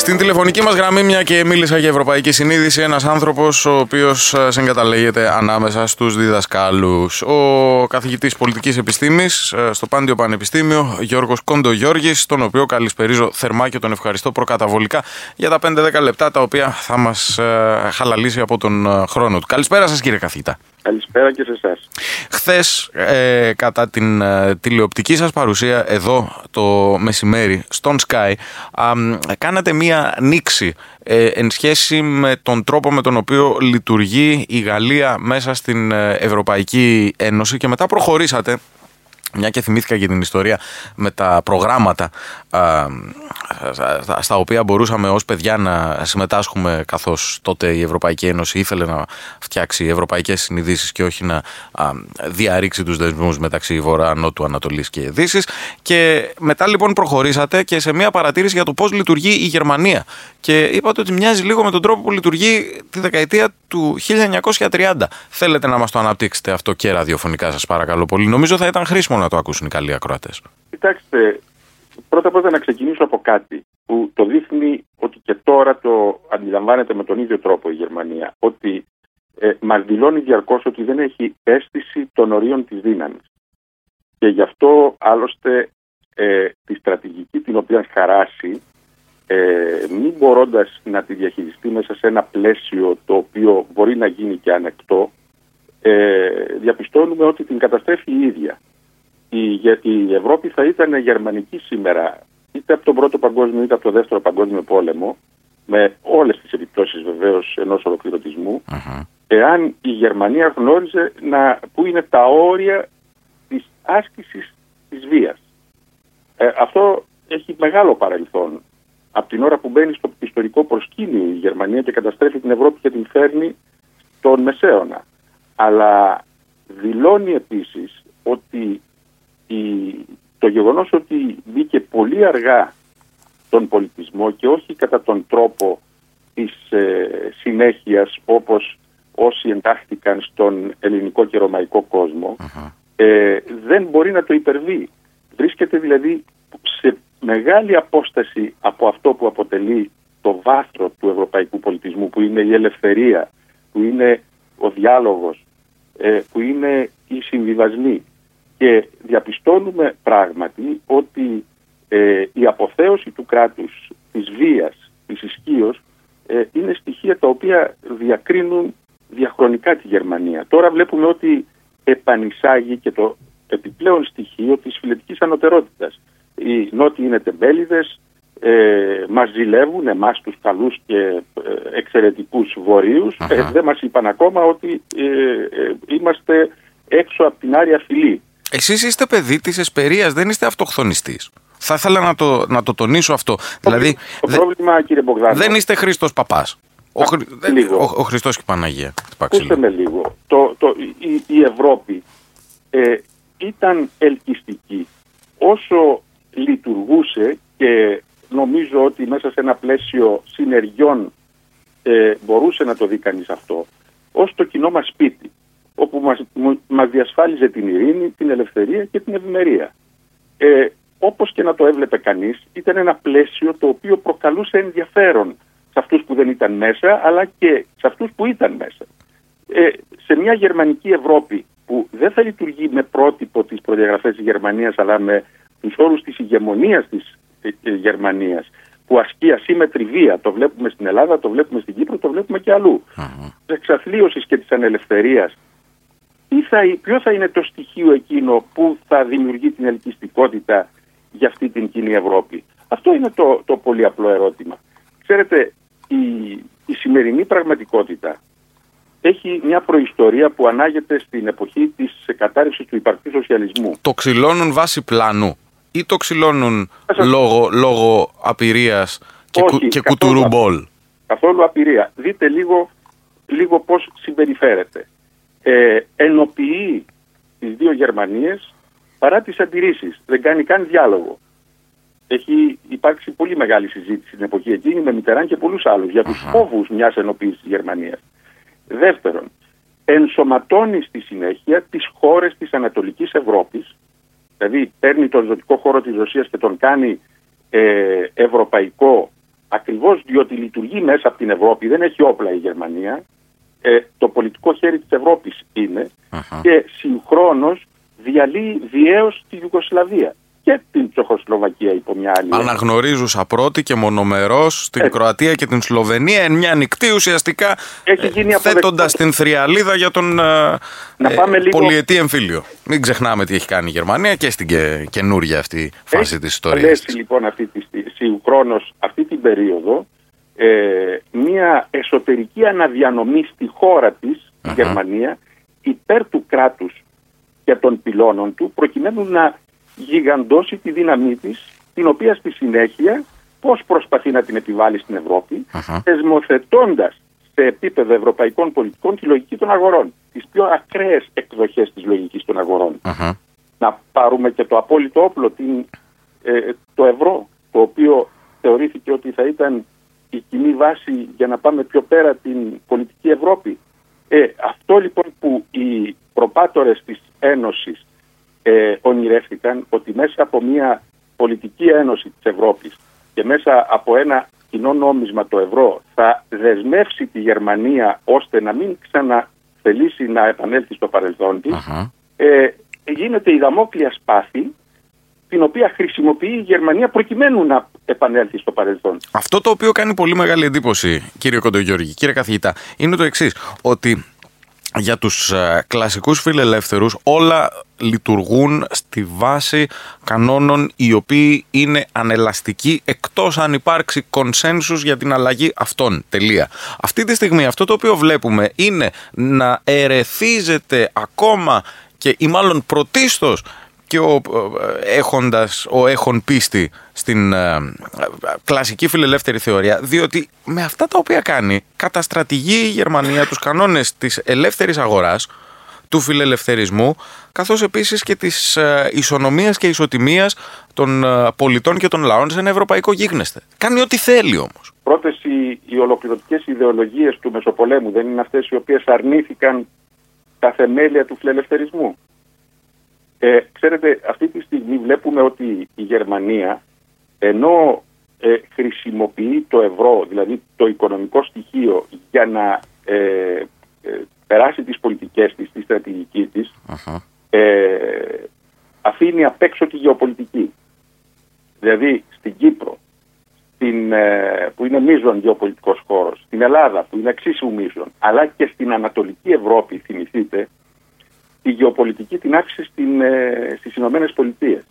Στην τηλεφωνική μας γραμμή, μια και μίλησα για ευρωπαϊκή συνείδηση, ένας άνθρωπος ο οποίος ε, συγκαταλέγεται ανάμεσα στους διδασκάλους. Ο καθηγητής πολιτικής επιστήμης ε, στο Πάντιο Πανεπιστήμιο, Γιώργος Κόντο Γιώργη, τον οποίο καλησπερίζω θερμά και τον ευχαριστώ προκαταβολικά για τα 5-10 λεπτά τα οποία θα μας ε, χαλαλήσει από τον χρόνο του. Καλησπέρα σας, κύριε καθηγητά. Καλησπέρα και σε εσάς. Χθες, ε, κατά την ε, τηλεοπτική σας παρουσία εδώ το μεσημέρι στον Sky, κάνατε μία νήξη ε, εν σχέση με τον τρόπο με τον οποίο λειτουργεί η Γαλλία μέσα στην ε, Ευρωπαϊκή Ένωση και μετά προχωρήσατε μια και θυμήθηκα για την ιστορία με τα προγράμματα στα οποία μπορούσαμε ως παιδιά να συμμετάσχουμε καθώς τότε η Ευρωπαϊκή Ένωση ήθελε να φτιάξει ευρωπαϊκές συνειδήσεις και όχι να διαρρήξει τους δεσμούς μεταξύ Βορρά, Νότου, Ανατολής και Δύσης και μετά λοιπόν προχωρήσατε και σε μια παρατήρηση για το πώς λειτουργεί η Γερμανία και είπατε ότι μοιάζει λίγο με τον τρόπο που λειτουργεί τη δεκαετία του 1930. Θέλετε να μας το αναπτύξετε αυτό και ραδιοφωνικά σας παρακαλώ πολύ. Νομίζω θα ήταν χρήσιμο να το ακούσουν οι καλοί ακροατές. Κοιτάξτε, πρώτα πρώτα να ξεκινήσω από κάτι που το δείχνει ότι και τώρα το αντιλαμβάνεται με τον ίδιο τρόπο η Γερμανία. Ότι ε, μας δηλώνει διαρκώς ότι δεν έχει αίσθηση των ορίων της δύναμης. Και γι' αυτό άλλωστε ε, τη στρατηγική την οποία χαράσει, ε, μην μπορώντας να τη διαχειριστεί μέσα σε ένα πλαίσιο το οποίο μπορεί να γίνει και ανεκτό, ε, διαπιστώνουμε ότι την καταστρέφει η ίδια η, η Ευρώπη θα ήταν γερμανική σήμερα είτε από τον πρώτο παγκόσμιο είτε από τον δεύτερο παγκόσμιο πόλεμο με όλες τις επιπτώσεις βεβαίως ενός εάν η Γερμανία γνώριζε να, που είναι τα όρια της άσκησης της βίας. Ε, αυτό έχει μεγάλο παρελθόν. Από την ώρα που μπαίνει στο ιστορικό προσκήνιο η Γερμανία και καταστρέφει την Ευρώπη και την φέρνει τον Μεσαίωνα. Αλλά δηλώνει επίσης ότι η, το γεγονός ότι μπήκε πολύ αργά τον πολιτισμό και όχι κατά τον τρόπο της ε, συνέχειας όπως όσοι εντάχθηκαν στον ελληνικό και ρωμαϊκό ε, δεν μπορεί να το υπερβεί. Βρίσκεται δηλαδή σε μεγάλη απόσταση από αυτό που αποτελεί το βάθρο του ευρωπαϊκού πολιτισμού που είναι η ελευθερία, που είναι ο διάλογος, ε, που είναι οι συμβιβασμοί. Και διαπιστώνουμε πράγματι ότι ε, η αποθέωση του κράτους, της βίας, της ισχύω ε, είναι στοιχεία τα οποία διακρίνουν διαχρονικά τη Γερμανία. Τώρα βλέπουμε ότι επανισάγει και το επιπλέον στοιχείο της φιλετικής ανωτερότητας. Οι νότιοι είναι τεμπέληδες, ε, μας ζηλεύουν εμάς τους καλούς και ε, εξαιρετικούς δεν μας είπαν ακόμα ότι είμαστε έξω από την άρια φυλή. Εσείς είστε παιδί της Εσπερίας, δεν είστε αυτοχθονιστή. Θα ήθελα να το, να το τονίσω αυτό. Το, δηλαδή, το πρόβλημα, κύριε Μπογδάνο. Δεν είστε Χριστό Παπάς. Ο, ο, ο Χριστός και η Παναγία. Ακούστε με λίγο. Το, το, η, η Ευρώπη ε, ήταν ελκυστική όσο λειτουργούσε και νομίζω ότι μέσα σε ένα πλαίσιο συνεργειών ε, μπορούσε να το δει κανείς αυτό ως το κοινό μας σπίτι όπου μας, μας διασφάλιζε την ειρήνη, την ελευθερία και την ευημερία. Ε, όπως και να το έβλεπε κανείς, ήταν ένα πλαίσιο το οποίο προκαλούσε ενδιαφέρον σε αυτούς που δεν ήταν μέσα, αλλά και σε αυτούς που ήταν μέσα. Ε, σε μια γερμανική Ευρώπη που δεν θα λειτουργεί με πρότυπο τις προδιαγραφές της Γερμανίας, αλλά με τους όρους της ηγεμονίας της ε, Γερμανίας, που ασκεί ασύμετρη βία. Το βλέπουμε στην Ελλάδα, το βλέπουμε στην Κύπρο, το βλέπουμε και αλλού. Mm-hmm. Της εξαθλίωσης και της ανελευθερίας θα, ποιο θα είναι το στοιχείο εκείνο που θα δημιουργεί την ελκυστικότητα για αυτή την κοινή Ευρώπη; Αυτό είναι το, το πολύ απλό ερώτημα. Ξέρετε, η, η σημερινή πραγματικότητα έχει μια προϊστορία που ανάγεται στην εποχή της κατάρρευσης του υπαρκτή σοσιαλισμού. Το ξυλώνουν βάσει πλάνου ή το ξυλώνουν λόγω, λόγω απειρίας και, Όχι, και κουτουρού μπολ. Καθόλου απειρία. Δείτε λίγο, λίγο πώς συμπεριφέρεται ε, ενοποιεί τις δύο Γερμανίες παρά τις αντιρρήσεις. Δεν κάνει καν διάλογο. Έχει υπάρξει πολύ μεγάλη συζήτηση στην εποχή εκείνη με Μητεράν και πολλούς άλλους για τους φόβους μιας ενοποίησης της Γερμανίας. Δεύτερον, ενσωματώνει στη συνέχεια τις χώρες της Ανατολικής Ευρώπης, δηλαδή παίρνει τον ζωτικό χώρο της Ρωσίας και τον κάνει ε, ευρωπαϊκό ακριβώς διότι λειτουργεί μέσα από την Ευρώπη, δεν έχει όπλα η Γερμανία, ε, το πολιτικό χέρι της Ευρώπης και συγχρόνως διαλύει διέως τη Ιουγκοσλαβία και την Τσοχοσλοβακία υπό μια άλλη. Αναγνωρίζουσα πρώτη και μονομερός την Κροατία και την Σλοβενία εν μια νυχτή ουσιαστικά θέτοντας την θριαλίδα για τον Να ε, λίγο... πολιετή εμφύλιο. Μην ξεχνάμε τι έχει κάνει η Γερμανία και στην και, καινούργια αυτή φάση της ιστορίας. Έχει λοιπόν αυτή τη συγχρόνως αυτή την περίοδο ε, μια εσωτερική αναδιανομή στη χώρα της, η Γερμανία, υπέρ του κράτους και των πυλώνων του, προκειμένου να γιγαντώσει τη δύναμή της, την οποία στη συνέχεια πώς προσπαθεί να την επιβάλλει στην Ευρώπη, uh σε επίπεδο ευρωπαϊκών πολιτικών τη λογική των αγορών. Τις πιο ακραίες εκδοχές της λογικής των αγορών. Να πάρουμε και το απόλυτο όπλο, την, ε, το ευρώ, το οποίο θεωρήθηκε ότι θα ήταν η κοινή βάση για να πάμε πιο πέρα την πολιτική Ευρώπη. Ε, αυτό λοιπόν που οι προπάτορες της Ένωσης ε, ονειρεύτηκαν ότι μέσα από μια πολιτική ένωση της Ευρώπης και μέσα από ένα κοινό νόμισμα το ευρώ θα δεσμεύσει τη Γερμανία ώστε να μην ξαναθελήσει να επανέλθει στο παρελθόν της, ε, γίνεται η δαμόκλεια σπάθη την οποία χρησιμοποιεί η Γερμανία προκειμένου να επανέλθει στο παρελθόν. Αυτό το οποίο κάνει πολύ μεγάλη εντύπωση, κύριε Κοντογιώργη, κύριε καθηγητά, είναι το εξής, ότι για τους ε, κλασικούς φιλελεύθερους όλα λειτουργούν στη βάση κανόνων οι οποίοι είναι ανελαστικοί εκτός αν υπάρξει κονσένσους για την αλλαγή αυτών. Τελεία. Αυτή τη στιγμή αυτό το οποίο βλέπουμε είναι να ερεθίζεται ακόμα και ή μάλλον πρωτίστως και ο έχοντας, ο έχον πίστη στην ε, κλασική φιλελεύθερη θεωρία, διότι με αυτά τα οποία κάνει καταστρατηγεί η Γερμανία τους κανόνες της ελεύθερης αγοράς, του φιλελευθερισμού, καθώς επίσης και της ε, ισονομίας και ισοτιμίας των ε, πολιτών και των λαών σε ένα ευρωπαϊκό γίγνεσθε. Κάνει ό,τι θέλει όμως. Πρώτες οι, οι ολοκληρωτικές ιδεολογίες του Μεσοπολέμου δεν είναι αυτές οι οποίες αρνήθηκαν τα θεμέλια του φιλελευθερισμού. Ε, ξέρετε, αυτή τη στιγμή βλέπουμε ότι η Γερμανία, ενώ ε, χρησιμοποιεί το ευρώ, δηλαδή το οικονομικό στοιχείο, για να ε, ε περάσει τις πολιτικές της, τη στρατηγική της, ε, αφήνει απ' έξω τη γεωπολιτική. Δηλαδή, στην Κύπρο, στην, που είναι μείζον γεωπολιτικός χώρος, στην Ελλάδα, που είναι εξίσου μείζον, αλλά και στην Ανατολική Ευρώπη, θυμηθείτε, η γεωπολιτική την άφησε στην, ε, στις Ηνωμένες Πολιτείες.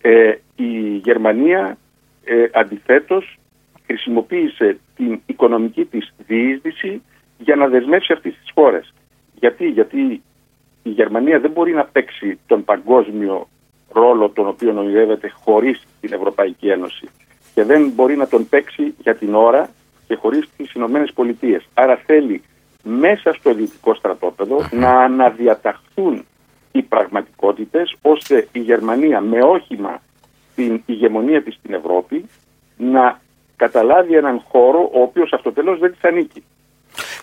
Ε, η Γερμανία ε, αντιθέτως χρησιμοποίησε την οικονομική της διείσδυση για να δεσμεύσει αυτές τις χώρες. Γιατί, γιατί η Γερμανία δεν μπορεί να παίξει τον παγκόσμιο ρόλο τον οποίο ονειρεύεται χωρίς την Ευρωπαϊκή Ένωση και δεν μπορεί να τον παίξει για την ώρα και χωρίς τις Ηνωμένες Πολιτείες. Άρα θέλει μέσα στο ελληνικό να αναδιαταχθούν οι πραγματικότητες ώστε η Γερμανία με όχημα την ηγεμονία της στην Ευρώπη να καταλάβει έναν χώρο ο οποίος αυτό τέλος δεν της ανήκει.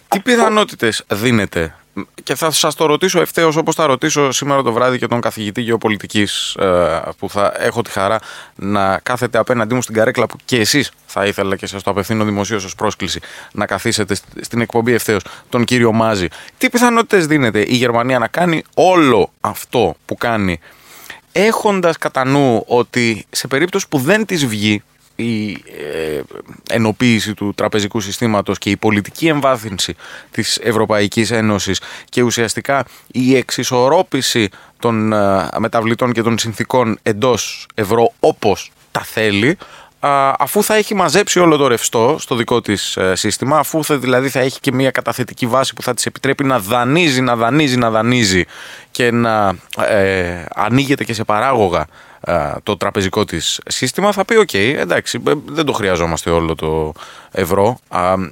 Τι πιθανότητες δίνεται και θα σας το ρωτήσω ευθέως όπως θα ρωτήσω σήμερα το βράδυ και τον καθηγητή γεωπολιτικής ε, που θα έχω τη χαρά να κάθετε απέναντί μου στην καρέκλα που και εσείς θα ήθελα και σας το απευθύνω δημοσίως ως πρόσκληση να καθίσετε στην εκπομπή ευθέως τον κύριο Μάζη. Τι πιθανότητες δίνεται η Γερμανία να κάνει όλο αυτό που κάνει έχοντας κατά νου ότι σε περίπτωση που δεν της βγει η ε, ενοποίηση του τραπεζικού συστήματος και η πολιτική εμβάθυνση της Ευρωπαϊκής Ένωσης και ουσιαστικά η εξισορρόπηση των ε, μεταβλητών και των συνθήκων εντός ευρώ όπως τα θέλει αφού θα έχει μαζέψει όλο το ρευστό στο δικό της ε, σύστημα, αφού θα, δηλαδή θα έχει και μια καταθετική βάση που θα της επιτρέπει να δανείζει, να δανείζει, να δανείζει και να ε, ανοίγεται και σε παράγωγα το τραπεζικό της σύστημα θα πει οκ, εντάξει, ε, δεν το χρειαζόμαστε όλο το ευρώ,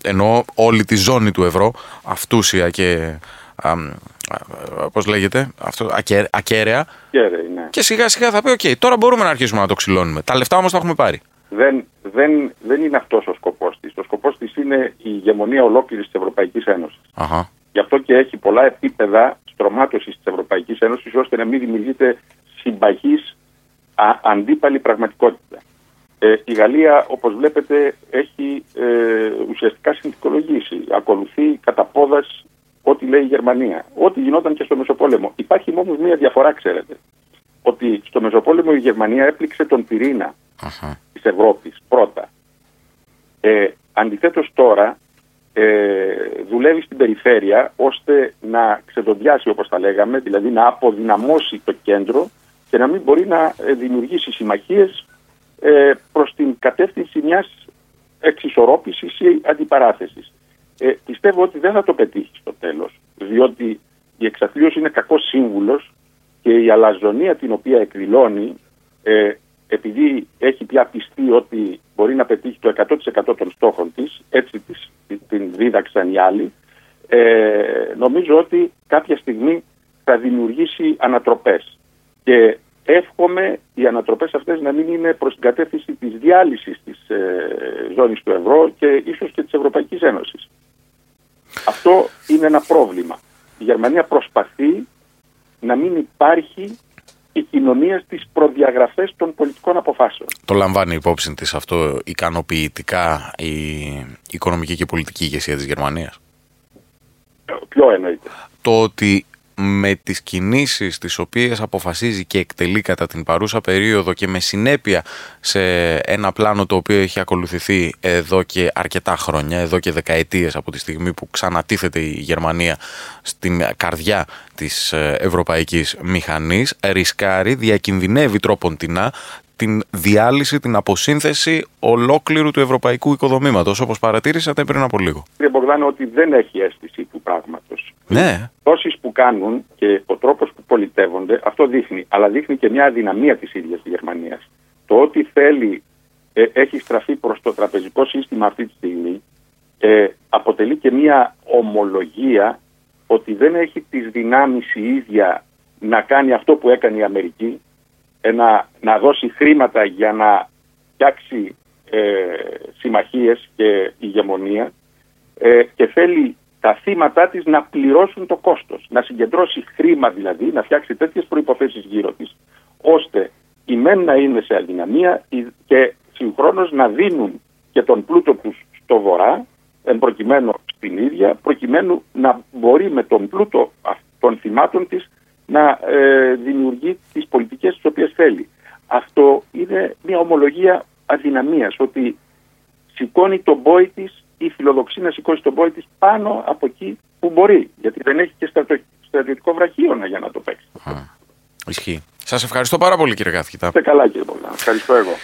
ενώ όλη τη ζώνη του ευρώ, αυτούσια και πώς λέγεται, αυτό, ακέραια. ναι. Και σιγά σιγά θα πει, οκ, τώρα μπορούμε να αρχίσουμε να το ξυλώνουμε. Τα λεφτά όμως τα έχουμε πάρει. Δεν, δεν, δεν είναι αυτός ο σκοπός της. Ο σκοπός της είναι η ηγεμονία ολόκληρης της Ευρωπαϊκής Ένωσης. Αχα. Γι' αυτό και έχει πολλά επίπεδα στρωμάτωσης της Ευρωπαϊκής Ένωσης ώστε να μην δημιουργείται συμπαγής αντίπαλη πραγματικότητα. Ε, η Γαλλία, όπως βλέπετε, έχει ε, ουσιαστικά συνθηκολογήσει. Ακολουθεί κατά πόδας ό,τι λέει η Γερμανία. Ό,τι γινόταν και στο Μεσοπόλεμο. Υπάρχει όμως μία διαφορά, ξέρετε. Ότι στο Μεσοπόλεμο η Γερμανία έπληξε τον πυρήνα uh-huh. της Ευρώπης πρώτα. Ε, αντιθέτως τώρα ε, δουλεύει στην περιφέρεια ώστε να ξεδοντιάσει όπως τα λέγαμε, δηλαδή να αποδυναμώσει το κέντρο και να μην μπορεί να ε, δημιουργήσει συμμαχίες ε, προς την κατεύθυνση μιας εξισορρόπησης ή αντιπαράθεσης. Ε, πιστεύω ότι δεν θα το πετύχει στο τέλος, διότι η εξαθλίωση είναι κακός σύμβουλος και η αλαζονία την οποία εκδηλώνει ε, επειδή έχει πια πιστεί ότι μπορεί να πετύχει το 100% των στόχων της, έτσι της, την δίδαξαν οι άλλοι, ε, νομίζω ότι κάποια στιγμή θα δημιουργήσει ανατροπές. Και εύχομαι οι ανατροπές αυτές να μην είναι προς την κατεύθυνση της διάλυσης της ε, ζώνης του ευρώ και ίσως και της Ευρωπαϊκής Ένωσης. Αυτό είναι ένα πρόβλημα. Η Γερμανία προσπαθεί να μην υπάρχει η κοινωνία στις προδιαγραφές των πολιτικών αποφάσεων. Το λαμβάνει υπόψη της αυτό ικανοποιητικά η οικονομική και πολιτική ηγεσία της Γερμανίας; Ποιο εννοείται. Το ότι με τις κινήσεις τις οποίες αποφασίζει και εκτελεί κατά την παρούσα περίοδο και με συνέπεια σε ένα πλάνο το οποίο έχει ακολουθηθεί εδώ και αρκετά χρόνια, εδώ και δεκαετίες από τη στιγμή που ξανατίθεται η Γερμανία στην καρδιά της ε, ευρωπαϊκής μηχανής, ρισκάρει, διακινδυνεύει τρόπον τεινά την διάλυση, την αποσύνθεση ολόκληρου του ευρωπαϊκού οικοδομήματος, όπως παρατήρησατε πριν από λίγο. Κύριε Μπογδάνο, ότι δεν έχει αίσθηση του πράγματος. Ναι. Τόσει που κάνουν και ο τρόπος που πολιτεύονται, αυτό δείχνει. Αλλά δείχνει και μια αδυναμία της ίδιας της Γερμανίας. Το ότι θέλει, ε, έχει στραφεί προς το τραπεζικό σύστημα αυτή τη στιγμή, ε, αποτελεί και μια ομολογία ότι δεν έχει τις δυνάμεις η ίδια να κάνει αυτό που έκανε η Αμερική ένα, να δώσει χρήματα για να φτιάξει ε, συμμαχίες και ηγεμονία ε, και θέλει τα θύματα της να πληρώσουν το κόστος, να συγκεντρώσει χρήμα δηλαδή, να φτιάξει τέτοιες προϋποθέσεις γύρω της, ώστε οι μεν να είναι σε αδυναμία και συγχρόνως να δίνουν και τον πλούτο τους στο βορρά, εν προκειμένου στην ίδια, προκειμένου να μπορεί με τον πλούτο των θυμάτων της να ε, δημιουργεί τις πολιτικές τις οποίες θέλει. Αυτό είναι μια ομολογία αδυναμίας, ότι σηκώνει τον πόη της ή φιλοδοξεί να σηκώσει τον πόη της πάνω από εκεί που μπορεί, γιατί δεν έχει και στρατιωτικό βραχίωνα για να το παίξει. Ισχύει. Σας ευχαριστώ πάρα πολύ κύριε Καθηγητά. Είστε καλά κύριε Ευχαριστώ εγώ.